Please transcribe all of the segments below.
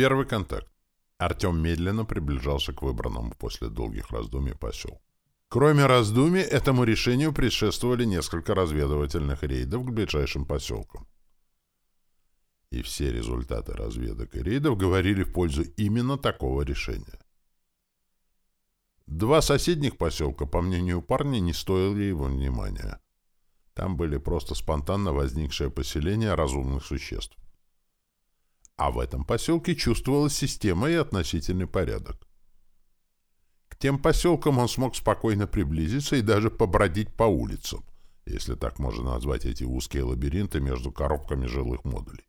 Первый контакт. Артем медленно приближался к выбранному после долгих раздумий поселку. Кроме раздумий, этому решению предшествовали несколько разведывательных рейдов к ближайшим поселкам. И все результаты разведок и рейдов говорили в пользу именно такого решения. Два соседних поселка, по мнению парня, не стоили его внимания. Там были просто спонтанно возникшие поселения разумных существ. А в этом поселке чувствовалась система и относительный порядок. К тем поселкам он смог спокойно приблизиться и даже побродить по улицам, если так можно назвать эти узкие лабиринты между коробками жилых модулей.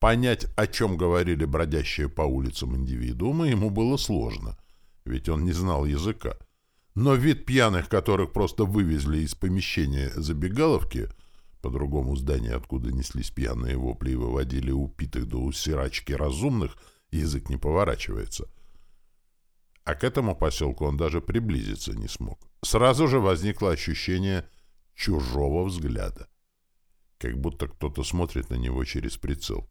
Понять, о чем говорили бродящие по улицам индивидуумы, ему было сложно, ведь он не знал языка. Но вид пьяных, которых просто вывезли из помещения забегаловки, по другому зданию, откуда неслись пьяные вопли и выводили упитых до усирачки разумных, язык не поворачивается. А к этому поселку он даже приблизиться не смог. Сразу же возникло ощущение чужого взгляда. Как будто кто-то смотрит на него через прицел.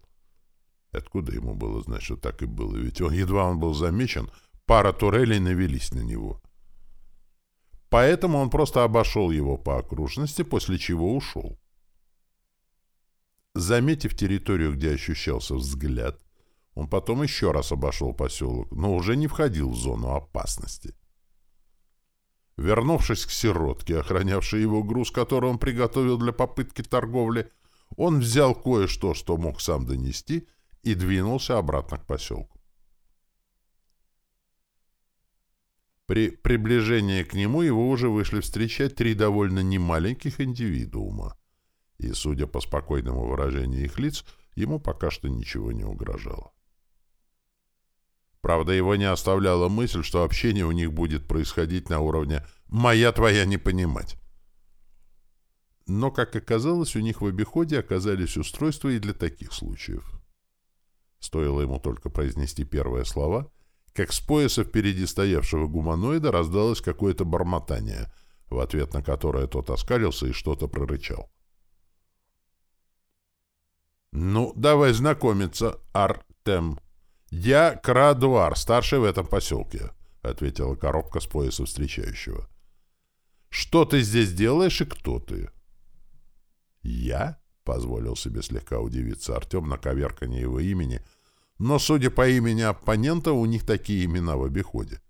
Откуда ему было знать, что так и было? Ведь он, едва он был замечен, пара турелей навелись на него. Поэтому он просто обошел его по окружности, после чего ушел. Заметив территорию, где ощущался взгляд, он потом еще раз обошел поселок, но уже не входил в зону опасности. Вернувшись к сиротке, охранявшей его груз, который он приготовил для попытки торговли, он взял кое-что, что мог сам донести, и двинулся обратно к поселку. При приближении к нему его уже вышли встречать три довольно немаленьких индивидуума, и, судя по спокойному выражению их лиц, ему пока что ничего не угрожало. Правда, его не оставляла мысль, что общение у них будет происходить на уровне «моя твоя не понимать». Но, как оказалось, у них в обиходе оказались устройства и для таких случаев. Стоило ему только произнести первые слова, как с пояса впереди стоявшего гуманоида раздалось какое-то бормотание, в ответ на которое тот оскалился и что-то прорычал. «Ну, давай знакомиться, Артем. Я Крадуар, старший в этом поселке», — ответила коробка с пояса встречающего. «Что ты здесь делаешь и кто ты?» «Я?» Позволил себе слегка удивиться Артем на коверканье его имени, но, судя по имени оппонента, у них такие имена в обиходе.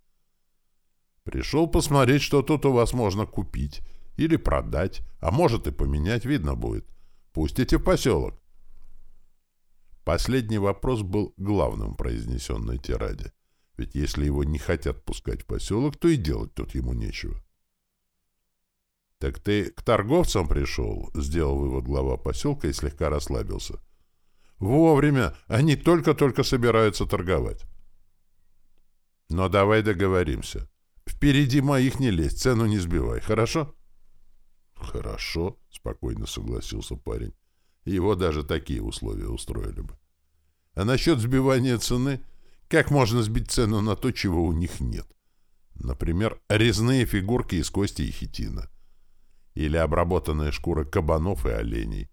Пришел посмотреть, что тут у вас можно купить или продать, а может и поменять, видно будет. Пустите в поселок. Последний вопрос был главным произнесенной тираде. Ведь если его не хотят пускать в поселок, то и делать тут ему нечего. «Так ты к торговцам пришел?» — сделал вывод глава поселка и слегка расслабился. «Вовремя! Они только-только собираются торговать». «Но давай договоримся. Впереди моих не лезь, цену не сбивай, хорошо?» «Хорошо», — спокойно согласился парень. Его даже такие условия устроили бы. А насчет сбивания цены, как можно сбить цену на то, чего у них нет? Например, резные фигурки из кости и хитина или обработанные шкуры кабанов и оленей.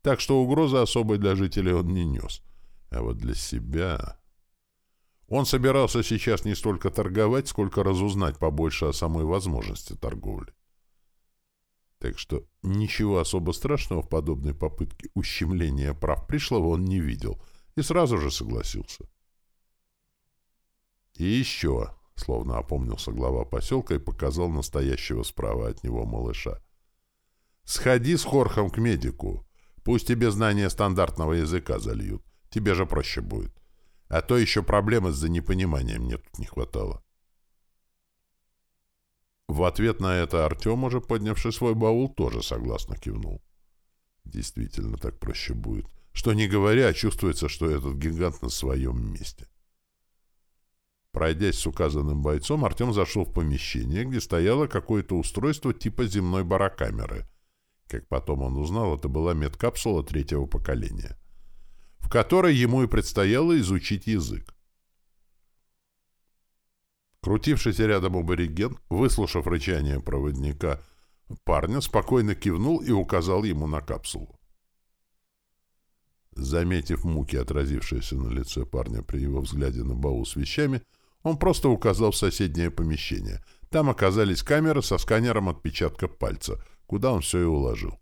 Так что угрозы особой для жителей он не нес. А вот для себя... Он собирался сейчас не столько торговать, сколько разузнать побольше о самой возможности торговли. Так что ничего особо страшного в подобной попытке ущемления прав пришлого он не видел и сразу же согласился. И еще Словно опомнился глава поселка и показал настоящего справа от него малыша. «Сходи с Хорхом к медику. Пусть тебе знания стандартного языка зальют. Тебе же проще будет. А то еще проблемы из-за непонимания мне тут не хватало». В ответ на это Артем, уже поднявший свой баул, тоже согласно кивнул. Действительно так проще будет. Что не говоря, чувствуется, что этот гигант на своем месте. Пройдясь с указанным бойцом, Артем зашел в помещение, где стояло какое-то устройство типа земной барокамеры. Как потом он узнал, это была медкапсула третьего поколения, в которой ему и предстояло изучить язык. Крутившийся рядом абориген, выслушав рычание проводника парня, спокойно кивнул и указал ему на капсулу. Заметив муки, отразившиеся на лице парня при его взгляде на баул с вещами, он просто указал в соседнее помещение. Там оказались камеры со сканером отпечатка пальца, куда он все и уложил.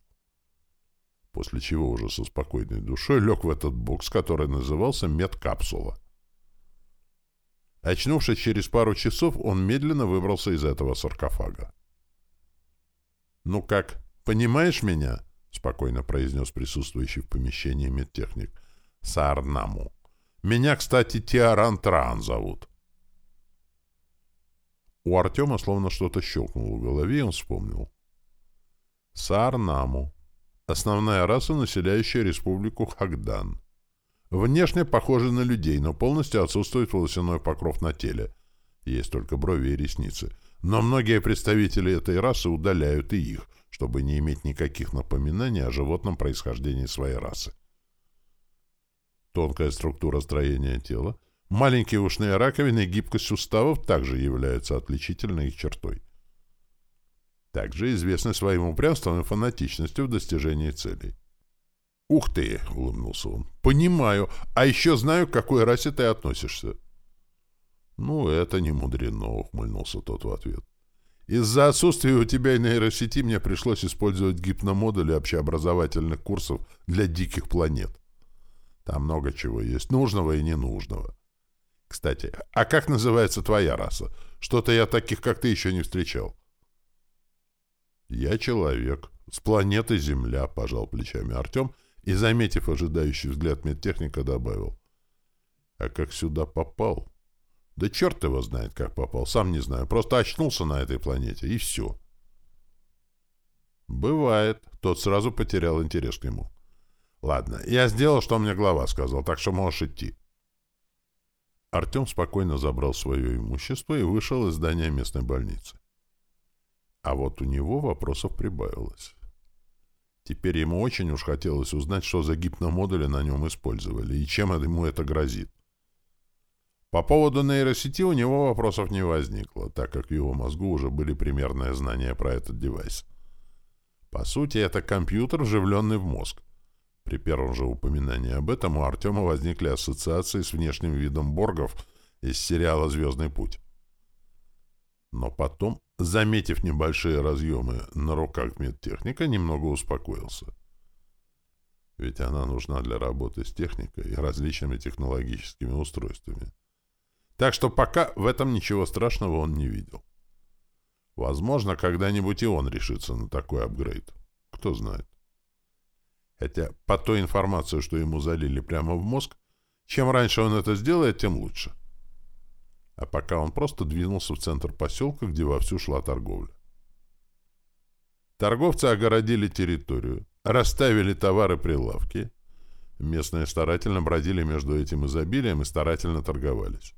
После чего уже со спокойной душой лег в этот бокс, который назывался медкапсула. Очнувшись через пару часов, он медленно выбрался из этого саркофага. «Ну как, понимаешь меня?» — спокойно произнес присутствующий в помещении медтехник. «Саарнаму. Меня, кстати, Тиаран Тран зовут». У Артема словно что-то щелкнуло в голове, и он вспомнил. Саарнаму. Основная раса, населяющая республику Хагдан. Внешне похожи на людей, но полностью отсутствует волосяной покров на теле. Есть только брови и ресницы. Но многие представители этой расы удаляют и их, чтобы не иметь никаких напоминаний о животном происхождении своей расы. Тонкая структура строения тела, маленькие ушные раковины и гибкость суставов также являются отличительной их чертой. Также известны своим упрямством и фанатичностью в достижении целей. «Ух ты!» — улыбнулся он. «Понимаю. А еще знаю, к какой расе ты относишься». «Ну, это не мудрено», — ухмыльнулся тот в ответ. «Из-за отсутствия у тебя нейросети мне пришлось использовать гипномодули общеобразовательных курсов для диких планет. Там много чего есть, нужного и ненужного. Кстати, а как называется твоя раса? Что-то я таких, как ты, еще не встречал». «Я человек. С планеты Земля», — пожал плечами Артем, — и, заметив ожидающий взгляд медтехника, добавил. «А как сюда попал?» «Да черт его знает, как попал, сам не знаю, просто очнулся на этой планете, и все». «Бывает», — тот сразу потерял интерес к нему. «Ладно, я сделал, что мне глава сказал, так что можешь идти». Артем спокойно забрал свое имущество и вышел из здания местной больницы. А вот у него вопросов прибавилось. Теперь ему очень уж хотелось узнать, что за гипномодули на нем использовали и чем ему это грозит. По поводу нейросети у него вопросов не возникло, так как в его мозгу уже были примерные знания про этот девайс. По сути, это компьютер, вживленный в мозг. При первом же упоминании об этом у Артема возникли ассоциации с внешним видом боргов из сериала «Звездный путь». Но потом заметив небольшие разъемы на руках медтехника, немного успокоился. Ведь она нужна для работы с техникой и различными технологическими устройствами. Так что пока в этом ничего страшного он не видел. Возможно, когда-нибудь и он решится на такой апгрейд. Кто знает. Хотя по той информации, что ему залили прямо в мозг, чем раньше он это сделает, тем лучше а пока он просто двинулся в центр поселка, где вовсю шла торговля. Торговцы огородили территорию, расставили товары прилавки. Местные старательно бродили между этим изобилием и старательно торговались.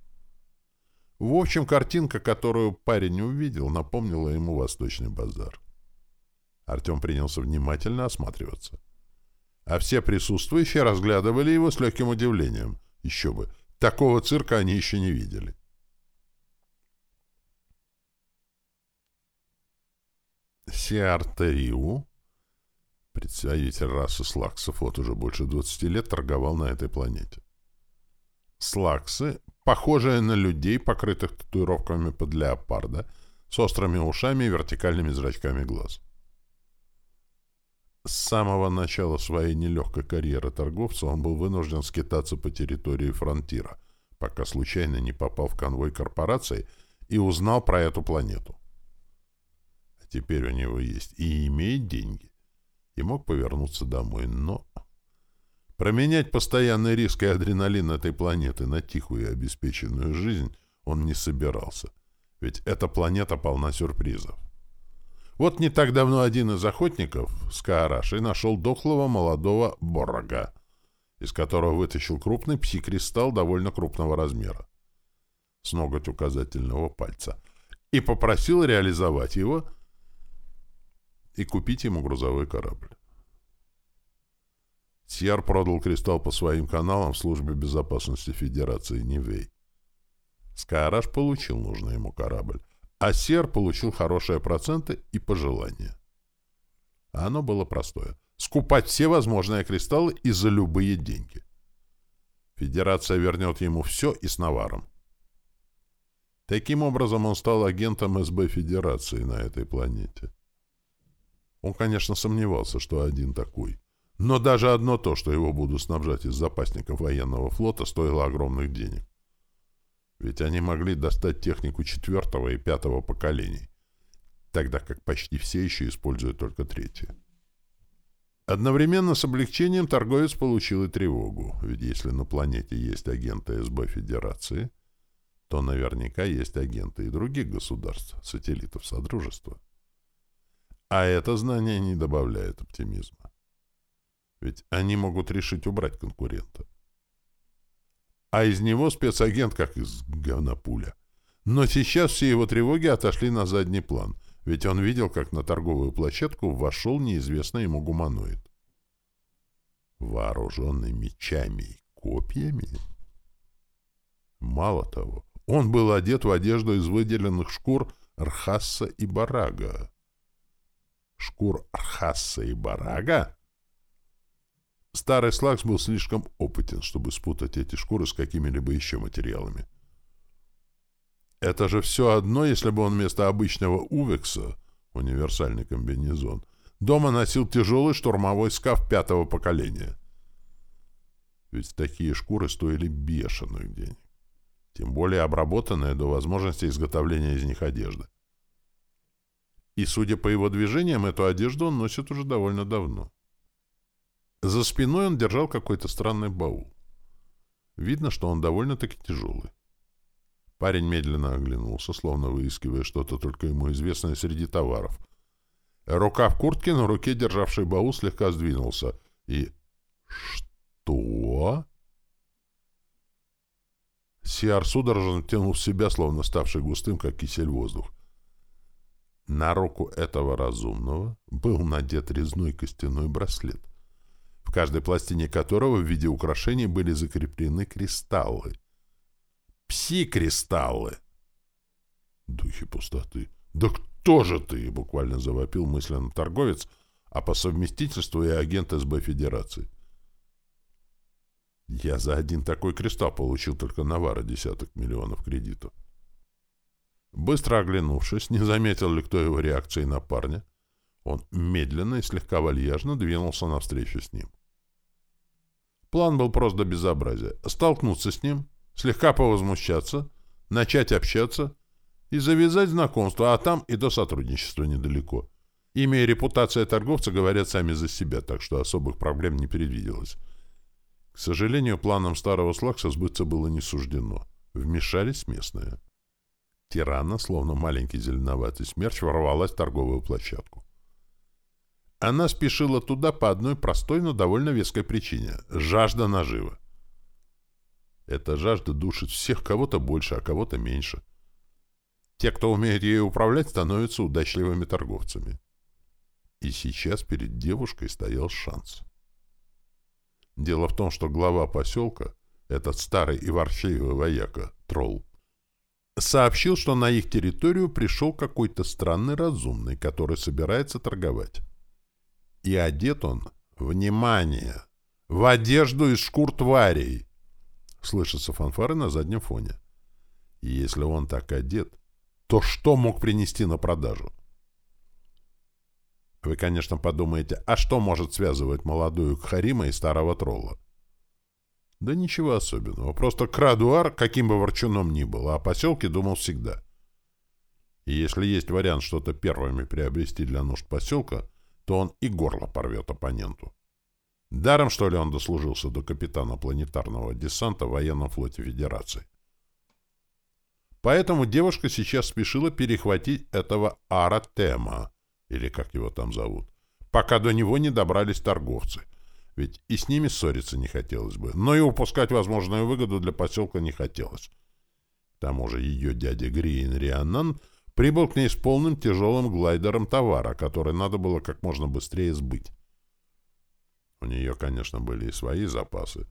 В общем, картинка, которую парень увидел, напомнила ему восточный базар. Артем принялся внимательно осматриваться. А все присутствующие разглядывали его с легким удивлением. Еще бы, такого цирка они еще не видели. Сиартериу, представитель расы слаксов, вот уже больше 20 лет торговал на этой планете. Слаксы, похожие на людей, покрытых татуировками под леопарда, с острыми ушами и вертикальными зрачками глаз. С самого начала своей нелегкой карьеры торговца он был вынужден скитаться по территории фронтира, пока случайно не попал в конвой корпораций и узнал про эту планету. Теперь у него есть и имеет деньги. И мог повернуться домой, но... Променять постоянный риск и адреналин этой планеты на тихую и обеспеченную жизнь он не собирался. Ведь эта планета полна сюрпризов. Вот не так давно один из охотников с Каарашей нашел дохлого молодого борога, из которого вытащил крупный пси-кристалл довольно крупного размера, с ноготь указательного пальца, и попросил реализовать его и купить ему грузовой корабль. Сьяр продал кристалл по своим каналам в службе безопасности Федерации Нивей. Скайраш получил нужный ему корабль, а Сер получил хорошие проценты и пожелания. Оно было простое. скупать все возможные кристаллы и за любые деньги. Федерация вернет ему все и с наваром. Таким образом, он стал агентом СБ Федерации на этой планете. Он, конечно, сомневался, что один такой. Но даже одно то, что его будут снабжать из запасников военного флота, стоило огромных денег. Ведь они могли достать технику четвертого и пятого поколений, тогда как почти все еще используют только третье. Одновременно с облегчением торговец получил и тревогу, ведь если на планете есть агенты СБ Федерации, то наверняка есть агенты и других государств, сателлитов Содружества. А это знание не добавляет оптимизма. Ведь они могут решить убрать конкурента. А из него спецагент как из говнопуля. Но сейчас все его тревоги отошли на задний план, ведь он видел, как на торговую площадку вошел неизвестный ему гуманоид. Вооруженный мечами и копьями? Мало того, он был одет в одежду из выделенных шкур Архасса и Барага шкур Архасса и Барага? Старый Слакс был слишком опытен, чтобы спутать эти шкуры с какими-либо еще материалами. Это же все одно, если бы он вместо обычного увекса, универсальный комбинезон, дома носил тяжелый штурмовой скаф пятого поколения. Ведь такие шкуры стоили бешеных денег. Тем более обработанные до возможности изготовления из них одежды. И, судя по его движениям, эту одежду он носит уже довольно давно. За спиной он держал какой-то странный баул. Видно, что он довольно-таки тяжелый. Парень медленно оглянулся, словно выискивая что-то только ему известное среди товаров. Рука в куртке на руке, державший баул, слегка сдвинулся. И... Что? Сиар судорожно тянул в себя, словно ставший густым, как кисель воздух. На руку этого разумного был надет резной костяной браслет, в каждой пластине которого в виде украшений были закреплены кристаллы. Пси-кристаллы! Духи пустоты! Да кто же ты? Буквально завопил мысленно торговец, а по совместительству и агент СБ Федерации. Я за один такой кристалл получил только навара десяток миллионов кредитов. Быстро оглянувшись, не заметил ли кто его реакции на парня, он медленно и слегка вальяжно двинулся навстречу с ним. План был просто до безобразия. Столкнуться с ним, слегка повозмущаться, начать общаться и завязать знакомство, а там и до сотрудничества недалеко. Имя и репутация торговца говорят сами за себя, так что особых проблем не предвиделось. К сожалению, планам старого Слакса сбыться было не суждено. Вмешались местные. Тирана, словно маленький зеленоватый смерч, ворвалась в торговую площадку. Она спешила туда по одной простой, но довольно веской причине — жажда нажива. Эта жажда душит всех, кого-то больше, а кого-то меньше. Те, кто умеет ею управлять, становятся удачливыми торговцами. И сейчас перед девушкой стоял шанс. Дело в том, что глава поселка, этот старый и ворчливый вояка, тролл, сообщил, что на их территорию пришел какой-то странный разумный, который собирается торговать. И одет он, внимание, в одежду из шкур тварей. Слышатся фанфары на заднем фоне. И если он так одет, то что мог принести на продажу? Вы, конечно, подумаете, а что может связывать молодую Кхарима и старого тролла? Да ничего особенного. Просто Крадуар, каким бы ворчуном ни был, а о поселке думал всегда. И если есть вариант что-то первыми приобрести для нужд поселка, то он и горло порвет оппоненту. Даром, что ли, он дослужился до капитана планетарного десанта в военном флоте Федерации. Поэтому девушка сейчас спешила перехватить этого Аратема, или как его там зовут, пока до него не добрались торговцы, ведь и с ними ссориться не хотелось бы, но и упускать возможную выгоду для поселка не хотелось. К тому же ее дядя Гриин Рианнан прибыл к ней с полным тяжелым глайдером товара, который надо было как можно быстрее сбыть. У нее, конечно, были и свои запасы,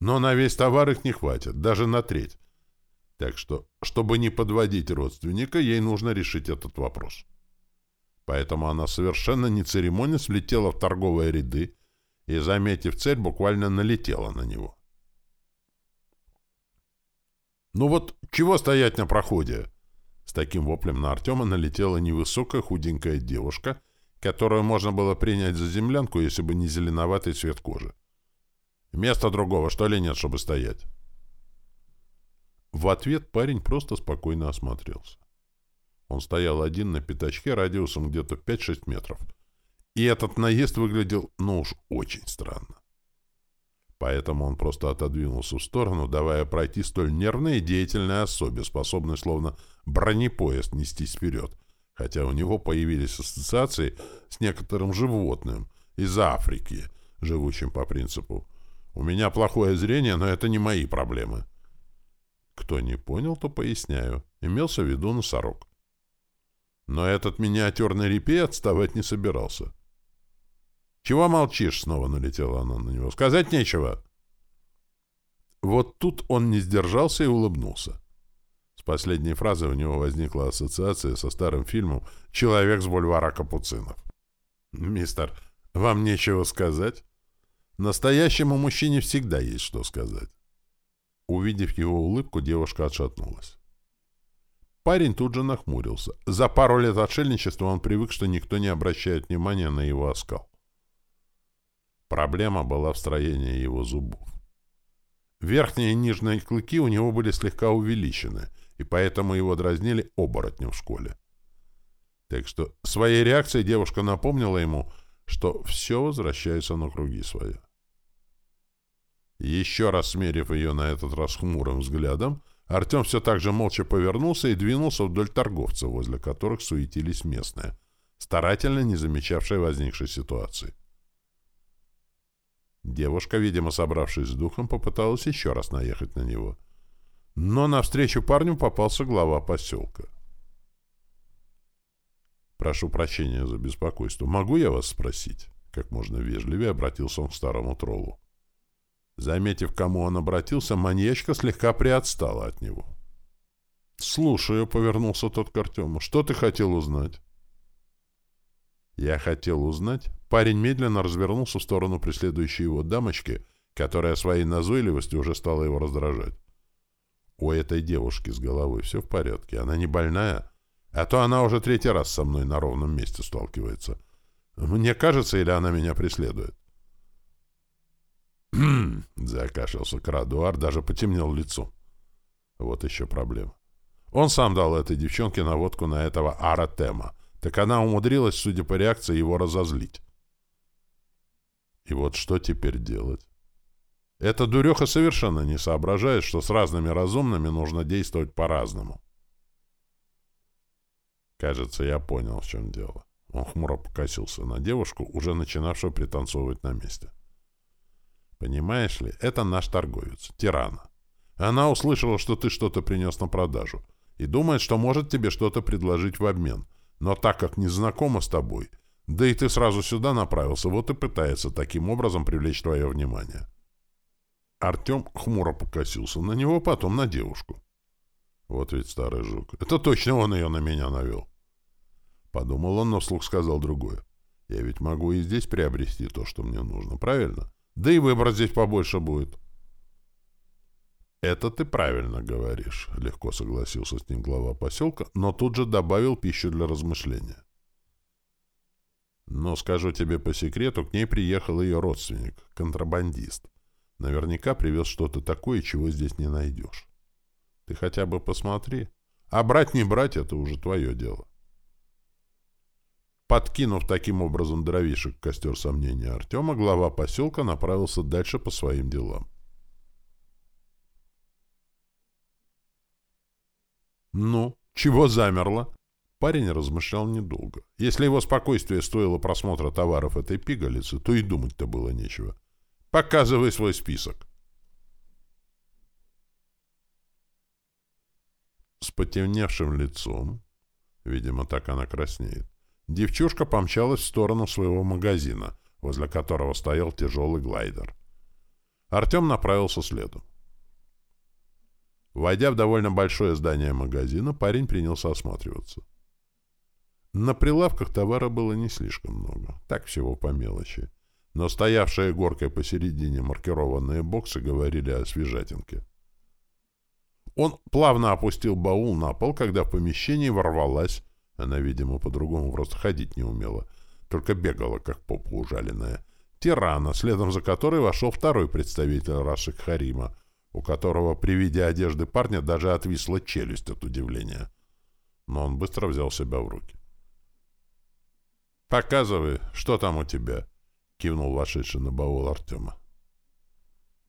но на весь товар их не хватит, даже на треть. Так что, чтобы не подводить родственника, ей нужно решить этот вопрос. Поэтому она совершенно не церемонясь влетела в торговые ряды и, заметив цель, буквально налетела на него. «Ну вот, чего стоять на проходе?» С таким воплем на Артема налетела невысокая худенькая девушка, которую можно было принять за землянку, если бы не зеленоватый цвет кожи. «Места другого, что ли, нет, чтобы стоять?» В ответ парень просто спокойно осмотрелся. Он стоял один на пятачке радиусом где-то 5-6 метров. И этот наезд выглядел, ну уж, очень странно. Поэтому он просто отодвинулся в сторону, давая пройти столь нервной и деятельной особе, способной словно бронепоезд нестись вперед, хотя у него появились ассоциации с некоторым животным из Африки, живущим по принципу «У меня плохое зрение, но это не мои проблемы». Кто не понял, то поясняю. Имелся в виду носорог. Но этот миниатюрный репей отставать не собирался. «Чего молчишь?» — снова налетела она на него. «Сказать нечего». Вот тут он не сдержался и улыбнулся. С последней фразы у него возникла ассоциация со старым фильмом «Человек с бульвара Капуцинов». «Мистер, вам нечего сказать?» «Настоящему мужчине всегда есть что сказать». Увидев его улыбку, девушка отшатнулась. Парень тут же нахмурился. За пару лет отшельничества он привык, что никто не обращает внимания на его оскал. Проблема была в строении его зубов. Верхние и нижние клыки у него были слегка увеличены, и поэтому его дразнили оборотнем в школе. Так что своей реакцией девушка напомнила ему, что все возвращается на круги своя. Еще раз смерив ее на этот раз хмурым взглядом, Артем все так же молча повернулся и двинулся вдоль торговцев, возле которых суетились местные, старательно не замечавшие возникшей ситуации. Девушка, видимо, собравшись с духом, попыталась еще раз наехать на него. Но навстречу парню попался глава поселка. «Прошу прощения за беспокойство. Могу я вас спросить?» Как можно вежливее обратился он к старому троллу. Заметив, к кому он обратился, маньячка слегка приотстала от него. «Слушаю», — повернулся тот к Артему. «Что ты хотел узнать?» «Я хотел узнать...» Парень медленно развернулся в сторону преследующей его дамочки, которая своей назойливостью уже стала его раздражать. «У этой девушки с головой все в порядке. Она не больная, а то она уже третий раз со мной на ровном месте сталкивается. Мне кажется, или она меня преследует?» Закашлялся Крадуар, даже потемнел лицо. Вот еще проблема. Он сам дал этой девчонке наводку на этого Аратема. Так она умудрилась, судя по реакции, его разозлить. И вот что теперь делать? Эта дуреха совершенно не соображает, что с разными разумными нужно действовать по-разному. Кажется, я понял, в чем дело. Он хмуро покосился на девушку, уже начинавшую пританцовывать на месте. — Понимаешь ли, это наш торговец, Тирана. Она услышала, что ты что-то принес на продажу, и думает, что может тебе что-то предложить в обмен. Но так как не знакома с тобой, да и ты сразу сюда направился, вот и пытается таким образом привлечь твое внимание. Артем хмуро покосился на него, потом на девушку. Вот ведь старый жук. Это точно он ее на меня навел. Подумал он, но вслух сказал другое. Я ведь могу и здесь приобрести то, что мне нужно, правильно? Да и выбор здесь побольше будет. «Это ты правильно говоришь», — легко согласился с ним глава поселка, но тут же добавил пищу для размышления. «Но скажу тебе по секрету, к ней приехал ее родственник, контрабандист. Наверняка привез что-то такое, чего здесь не найдешь. Ты хотя бы посмотри. А брать не брать — это уже твое дело». Подкинув таким образом дровишек костер сомнения Артема, глава поселка направился дальше по своим делам. «Ну, чего замерло?» Парень размышлял недолго. Если его спокойствие стоило просмотра товаров этой пигалицы, то и думать-то было нечего. «Показывай свой список». С потемневшим лицом, видимо, так она краснеет, Девчушка помчалась в сторону своего магазина, возле которого стоял тяжелый глайдер. Артем направился следом. Войдя в довольно большое здание магазина, парень принялся осматриваться. На прилавках товара было не слишком много, так всего по мелочи. Но стоявшие горкой посередине маркированные боксы говорили о свежатинке. Он плавно опустил баул на пол, когда в помещении ворвалась, она, видимо, по-другому просто ходить не умела, только бегала, как попа ужаленная, тирана, следом за которой вошел второй представитель Рашик Харима, у которого при виде одежды парня даже отвисла челюсть от удивления. Но он быстро взял себя в руки. «Показывай, что там у тебя?» — кивнул вошедший на баул Артема.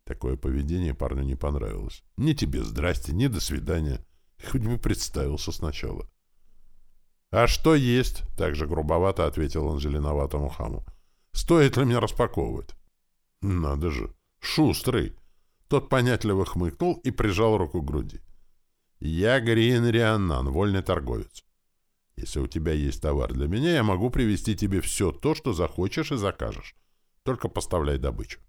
Такое поведение парню не понравилось. Ни тебе здрасте, ни до свидания. Хоть бы представился сначала. «А что есть?» — также грубовато ответил он зеленоватому хаму. «Стоит ли мне распаковывать?» «Надо же! Шустрый!» Тот понятливо хмыкнул и прижал руку к груди. «Я Грин Рианнан, вольный торговец. Если у тебя есть товар для меня, я могу привезти тебе все то, что захочешь и закажешь. Только поставляй добычу».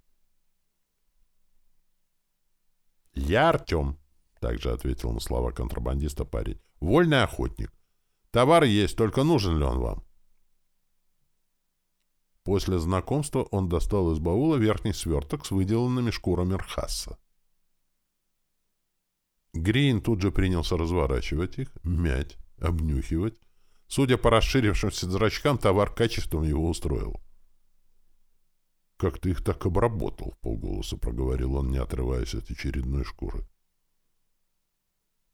«Я Артем», — также ответил на слова контрабандиста парень. «Вольный охотник. Товар есть, только нужен ли он вам?» После знакомства он достал из баула верхний сверток с выделанными шкурами рхаса. Грин тут же принялся разворачивать их, мять, обнюхивать. Судя по расширившимся зрачкам, товар качеством его устроил. «Как ты их так обработал?» — полголоса проговорил он, не отрываясь от очередной шкуры.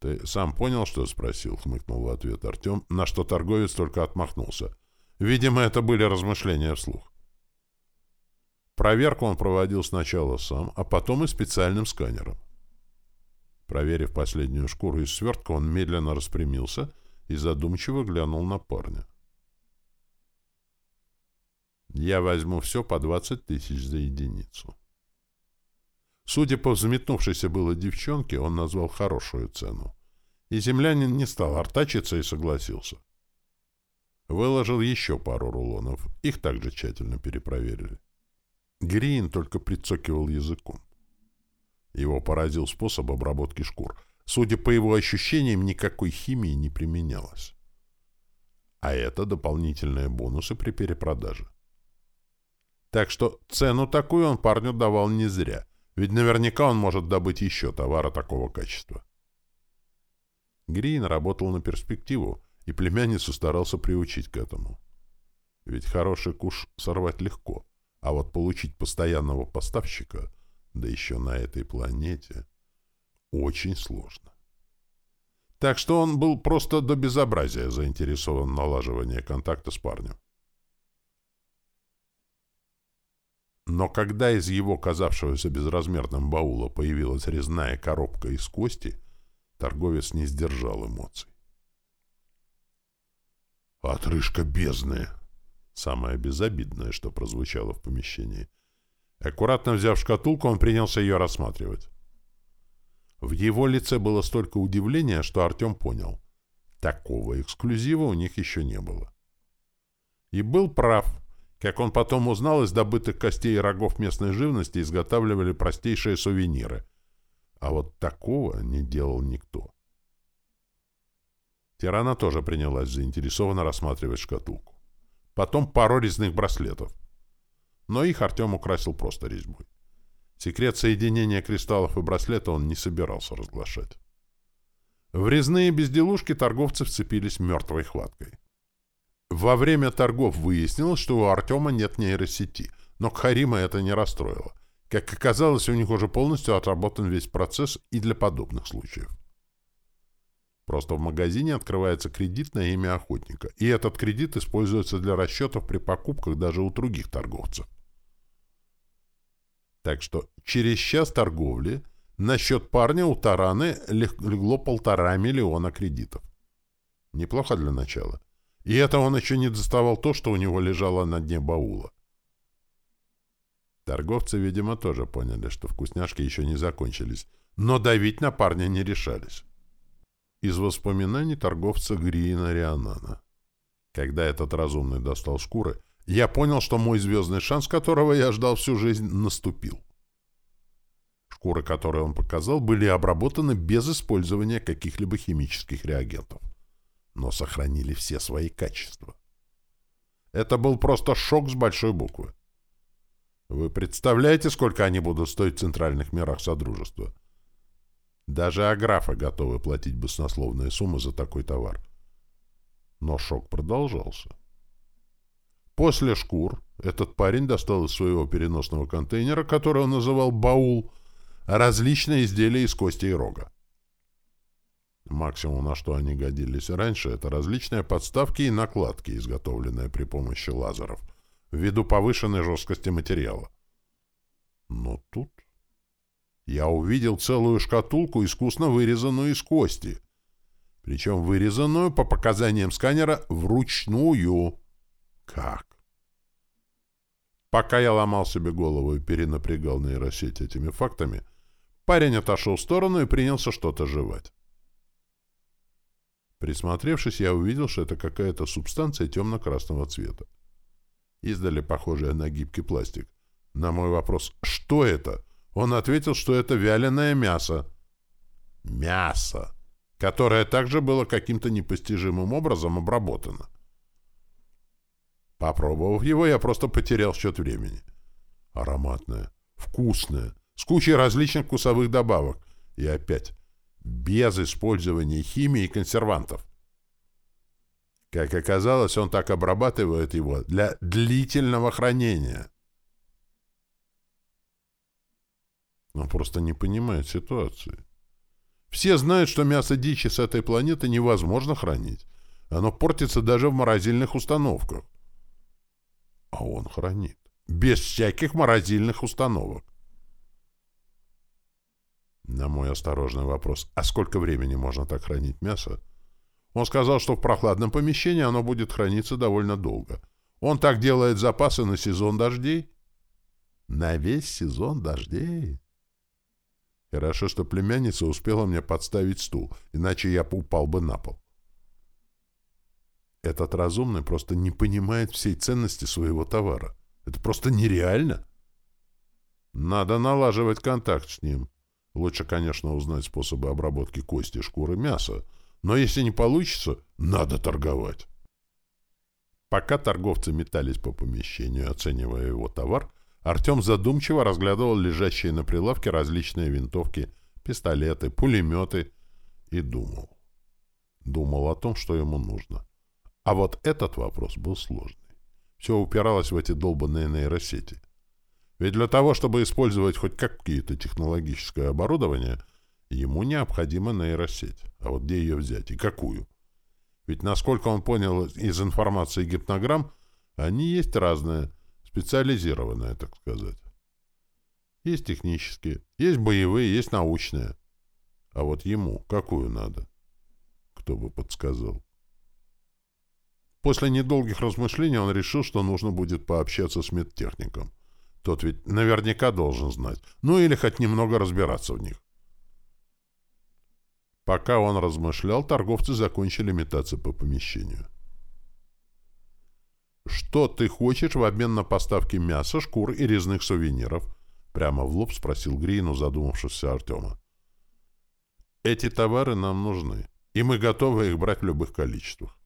«Ты сам понял, что спросил?» — хмыкнул в ответ Артем, на что торговец только отмахнулся. Видимо, это были размышления вслух. Проверку он проводил сначала сам, а потом и специальным сканером. Проверив последнюю шкуру из свертка, он медленно распрямился и задумчиво глянул на парня. Я возьму все по 20 тысяч за единицу. Судя по взметнувшейся было девчонке, он назвал хорошую цену. И землянин не стал артачиться и согласился. Выложил еще пару рулонов. Их также тщательно перепроверили. Грин только прицокивал языком. Его поразил способ обработки шкур. Судя по его ощущениям, никакой химии не применялось. А это дополнительные бонусы при перепродаже. Так что цену такую он парню давал не зря, ведь наверняка он может добыть еще товара такого качества. Грин работал на перспективу, и племянницу старался приучить к этому. Ведь хороший куш сорвать легко, а вот получить постоянного поставщика, да еще на этой планете, очень сложно. Так что он был просто до безобразия заинтересован в налаживании контакта с парнем. Но когда из его казавшегося безразмерным баула появилась резная коробка из кости, торговец не сдержал эмоций. «Отрыжка бездны!» Самое безобидное, что прозвучало в помещении. Аккуратно взяв шкатулку, он принялся ее рассматривать. В его лице было столько удивления, что Артем понял. Такого эксклюзива у них еще не было. И был прав. Как он потом узнал, из добытых костей и рогов местной живности изготавливали простейшие сувениры. А вот такого не делал никто. Тирана тоже принялась заинтересованно рассматривать шкатулку. Потом пару резных браслетов. Но их Артем украсил просто резьбой. Секрет соединения кристаллов и браслета он не собирался разглашать. В резные безделушки торговцы вцепились мертвой хваткой. Во время торгов выяснилось, что у Артема нет нейросети, но Харима это не расстроило. Как оказалось, у них уже полностью отработан весь процесс и для подобных случаев. Просто в магазине открывается кредит на имя охотника, и этот кредит используется для расчетов при покупках даже у других торговцев. Так что через час торговли на счет парня у Тараны легло полтора миллиона кредитов. Неплохо для начала. И это он еще не доставал то, что у него лежало на дне баула. Торговцы, видимо, тоже поняли, что вкусняшки еще не закончились, но давить на парня не решались. Из воспоминаний торговца Гриина Рианана. Когда этот разумный достал шкуры, я понял, что мой звездный шанс, которого я ждал всю жизнь, наступил. Шкуры, которые он показал, были обработаны без использования каких-либо химических реагентов. но сохранили все свои качества. Это был просто шок с большой буквы. Вы представляете, сколько они будут стоить в центральных мирах Содружества? Даже аграфы готовы платить баснословные суммы за такой товар. Но шок продолжался. После шкур этот парень достал из своего переносного контейнера, который он называл «баул», различные изделия из кости и рога. Максимум, на что они годились раньше, это различные подставки и накладки, изготовленные при помощи лазеров, ввиду повышенной жесткости материала. Но тут я увидел целую шкатулку, искусно вырезанную из кости, причем вырезанную, по показаниям сканера, вручную. Как? Пока я ломал себе голову и перенапрягал нейросеть этими фактами, парень отошел в сторону и принялся что-то жевать. Присмотревшись, я увидел, что это какая-то субстанция темно-красного цвета. Издали похожая на гибкий пластик. На мой вопрос «Что это?» он ответил, что это вяленое мясо. Мясо, которое также было каким-то непостижимым образом обработано. Попробовав его, я просто потерял счет времени. Ароматное, вкусное, с кучей различных вкусовых добавок. И опять без использования химии и консервантов. Как оказалось, он так обрабатывает его для длительного хранения. Он просто не понимает ситуации. Все знают, что мясо дичи с этой планеты невозможно хранить. Оно портится даже в морозильных установках. А он хранит. Без всяких морозильных установок. На мой осторожный вопрос, а сколько времени можно так хранить мясо? Он сказал, что в прохладном помещении оно будет храниться довольно долго. Он так делает запасы на сезон дождей. На весь сезон дождей. Хорошо, что племянница успела мне подставить стул, иначе я упал бы на пол. Этот разумный просто не понимает всей ценности своего товара. Это просто нереально. Надо налаживать контакт с ним. Лучше, конечно, узнать способы обработки кости, шкуры, мяса. Но если не получится, надо торговать. Пока торговцы метались по помещению, оценивая его товар, Артем задумчиво разглядывал лежащие на прилавке различные винтовки, пистолеты, пулеметы и думал. Думал о том, что ему нужно. А вот этот вопрос был сложный. Все упиралось в эти долбанные нейросети. Ведь для того, чтобы использовать хоть какие-то технологическое оборудование, ему необходима нейросеть. А вот где ее взять и какую? Ведь, насколько он понял из информации гипнограмм, они есть разные, специализированные, так сказать. Есть технические, есть боевые, есть научные. А вот ему какую надо? Кто бы подсказал? После недолгих размышлений он решил, что нужно будет пообщаться с медтехником. Тот ведь наверняка должен знать. Ну или хоть немного разбираться в них. Пока он размышлял, торговцы закончили метаться по помещению. «Что ты хочешь в обмен на поставки мяса, шкур и резных сувениров?» Прямо в лоб спросил Грину, задумавшийся Артема. «Эти товары нам нужны, и мы готовы их брать в любых количествах».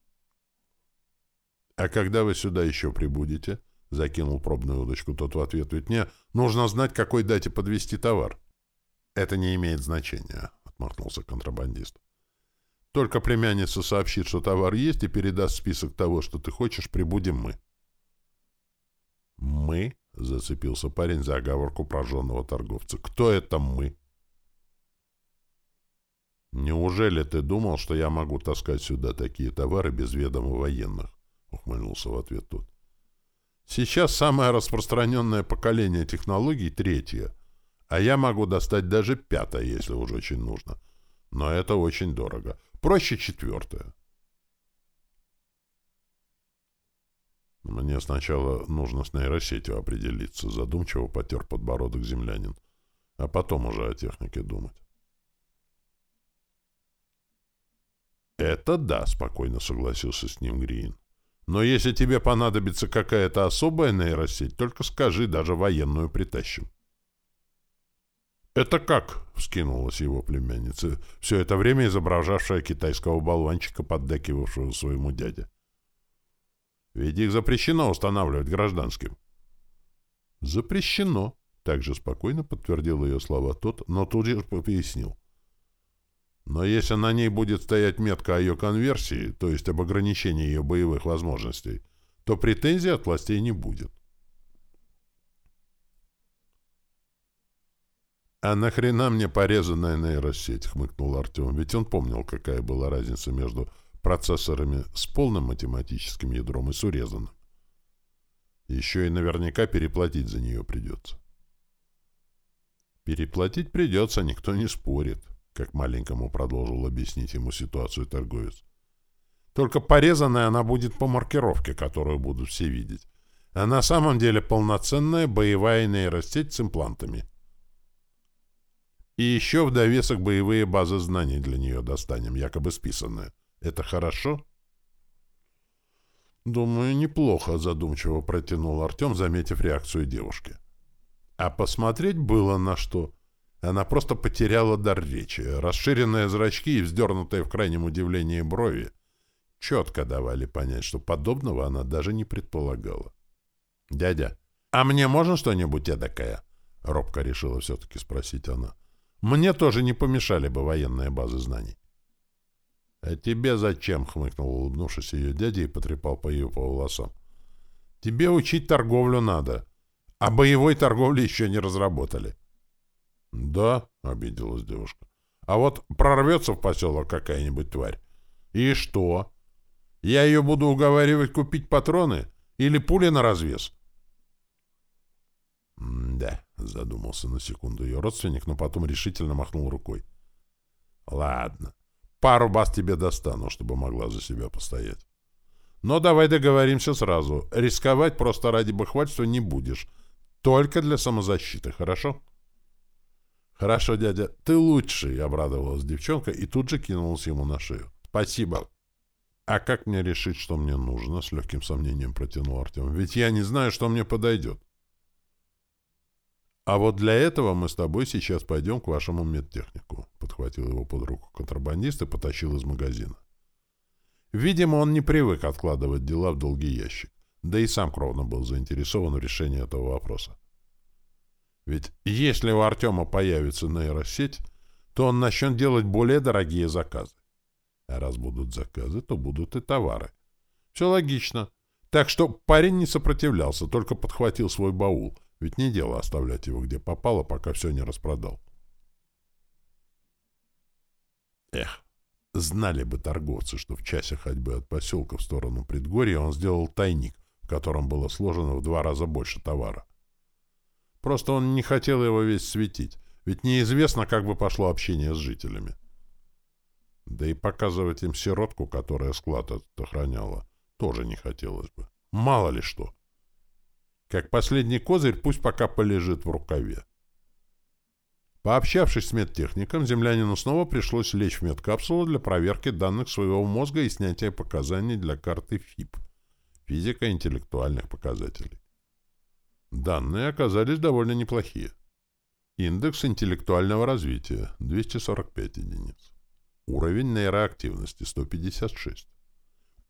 «А когда вы сюда еще прибудете?» — закинул пробную удочку тот в ответ. «Ведь мне нужно знать, какой дате подвести товар». «Это не имеет значения», — отмахнулся контрабандист. «Только племянница сообщит, что товар есть, и передаст список того, что ты хочешь, прибудем мы». «Мы?» — зацепился парень за оговорку прожженного торговца. «Кто это мы?» «Неужели ты думал, что я могу таскать сюда такие товары без ведома военных?» — ухмыльнулся в ответ тот. Сейчас самое распространенное поколение технологий — третье, а я могу достать даже пятое, если уж очень нужно. Но это очень дорого. Проще четвертое. Мне сначала нужно с нейросетью определиться, задумчиво потер подбородок землянин, а потом уже о технике думать. «Это да», — спокойно согласился с ним Грин. Но если тебе понадобится какая-то особая нейросеть, только скажи, даже военную притащим. «Это как?» — вскинулась его племянница, все это время изображавшая китайского болванчика, поддакивавшего своему дяде. «Ведь их запрещено устанавливать гражданским». «Запрещено», — также спокойно подтвердил ее слова тот, но тут же пояснил. «Но если на ней будет стоять метка о ее конверсии, то есть об ограничении ее боевых возможностей, то претензий от властей не будет». «А нахрена мне порезанная нейросеть?» — хмыкнул Артем. Ведь он помнил, какая была разница между процессорами с полным математическим ядром и с урезанным. Еще и наверняка переплатить за нее придется. «Переплатить придется, никто не спорит», — как маленькому продолжил объяснить ему ситуацию торговец. «Только порезанная она будет по маркировке, которую будут все видеть. А на самом деле полноценная боевая нейросеть с имплантами». И еще в довесок боевые базы знаний для нее достанем, якобы списанные. Это хорошо? Думаю, неплохо, задумчиво протянул Артем, заметив реакцию девушки. А посмотреть было на что. Она просто потеряла дар речи. Расширенные зрачки и вздернутые в крайнем удивлении брови четко давали понять, что подобного она даже не предполагала. «Дядя, а мне можно что-нибудь эдакое?» — робко решила все-таки спросить она. — мне тоже не помешали бы военные базы знаний. — А тебе зачем? — хмыкнул, улыбнувшись ее дядя и потрепал по ее по волосам. — Тебе учить торговлю надо, а боевой торговли еще не разработали. — Да, — обиделась девушка. — А вот прорвется в поселок какая-нибудь тварь. И что? Я ее буду уговаривать купить патроны или пули на развес? — Да, — задумался на секунду ее родственник, но потом решительно махнул рукой. — Ладно, пару баз тебе достану, чтобы могла за себя постоять. Но давай договоримся сразу. Рисковать просто ради бахвальства не будешь. Только для самозащиты, хорошо? — Хорошо, дядя, ты лучший, — обрадовалась девчонка и тут же кинулась ему на шею. — Спасибо. — А как мне решить, что мне нужно? — с легким сомнением протянул Артем. — Ведь я не знаю, что мне подойдет. «А вот для этого мы с тобой сейчас пойдем к вашему медтехнику», — подхватил его под руку контрабандист и потащил из магазина. Видимо, он не привык откладывать дела в долгий ящик, да и сам кровно был заинтересован в решении этого вопроса. Ведь если у Артема появится нейросеть, то он начнет делать более дорогие заказы. А раз будут заказы, то будут и товары. Все логично. Так что парень не сопротивлялся, только подхватил свой баул — ведь не дело оставлять его где попало, пока все не распродал. Эх, знали бы торговцы, что в часе ходьбы от поселка в сторону предгорья он сделал тайник, в котором было сложено в два раза больше товара. Просто он не хотел его весь светить, ведь неизвестно, как бы пошло общение с жителями. Да и показывать им сиротку, которая склад охраняла, тоже не хотелось бы. Мало ли что. Как последний козырь пусть пока полежит в рукаве. Пообщавшись с медтехником, землянину снова пришлось лечь в медкапсулу для проверки данных своего мозга и снятия показаний для карты ФИП – физика интеллектуальных показателей. Данные оказались довольно неплохие. Индекс интеллектуального развития – 245 единиц. Уровень нейроактивности – 156.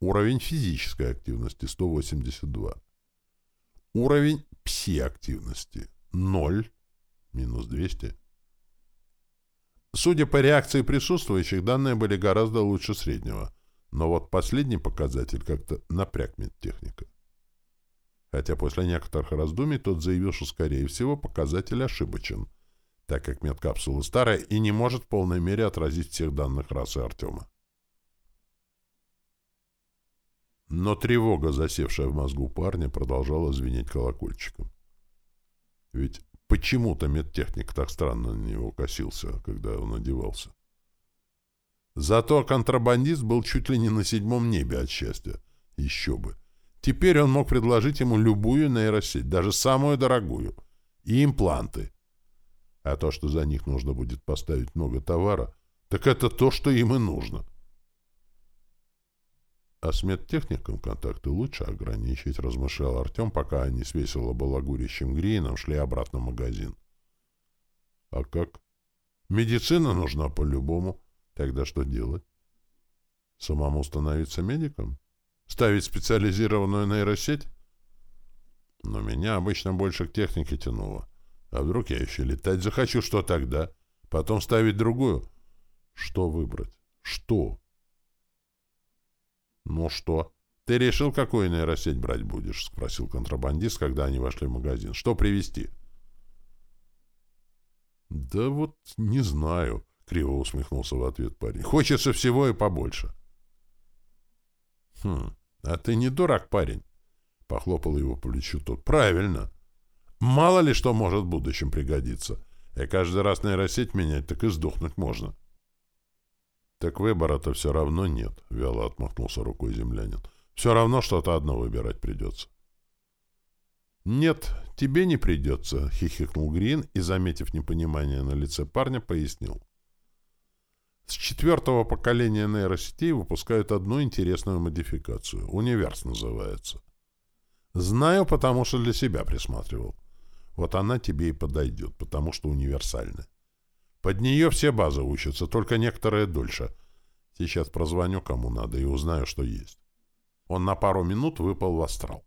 Уровень физической активности – 182. Уровень пси-активности — 0, минус 200. Судя по реакции присутствующих, данные были гораздо лучше среднего, но вот последний показатель как-то напряг медтехника. Хотя после некоторых раздумий тот заявил, что, скорее всего, показатель ошибочен, так как медкапсула старая и не может в полной мере отразить всех данных расы Артема. Но тревога, засевшая в мозгу парня, продолжала звенеть колокольчиком. Ведь почему-то медтехник так странно на него косился, когда он одевался. Зато контрабандист был чуть ли не на седьмом небе от счастья. Еще бы. Теперь он мог предложить ему любую нейросеть, даже самую дорогую. И импланты. А то, что за них нужно будет поставить много товара, так это то, что им и нужно. — а с медтехником контакты лучше ограничить, размышлял Артем, пока они с весело балагурящим Грином шли обратно в магазин. — А как? Медицина нужна по-любому. Тогда что делать? Самому становиться медиком? Ставить специализированную нейросеть? Но меня обычно больше к технике тянуло. А вдруг я еще летать захочу, что тогда? Потом ставить другую? Что выбрать? Что? Ну что? Ты решил, какую нейросеть брать будешь? Спросил контрабандист, когда они вошли в магазин. Что привезти? Да вот не знаю, криво усмехнулся в ответ парень. Хочется всего и побольше. Хм, а ты не дурак, парень. Похлопал его по плечу тот. Правильно. Мало ли что может в будущем пригодиться. И каждый раз нейросеть менять, так и сдохнуть можно. Так выбора-то все равно нет, вяло отмахнулся рукой землянин. Все равно что-то одно выбирать придется. «Нет, тебе не придется», — хихикнул Грин и, заметив непонимание на лице парня, пояснил. С четвертого поколения нейросетей выпускают одну интересную модификацию. Универс называется. Знаю, потому что для себя присматривал. Вот она тебе и подойдет, потому что универсальная. Под нее все базы учатся, только некоторые дольше. Сейчас прозвоню кому надо и узнаю, что есть. Он на пару минут выпал в астрал.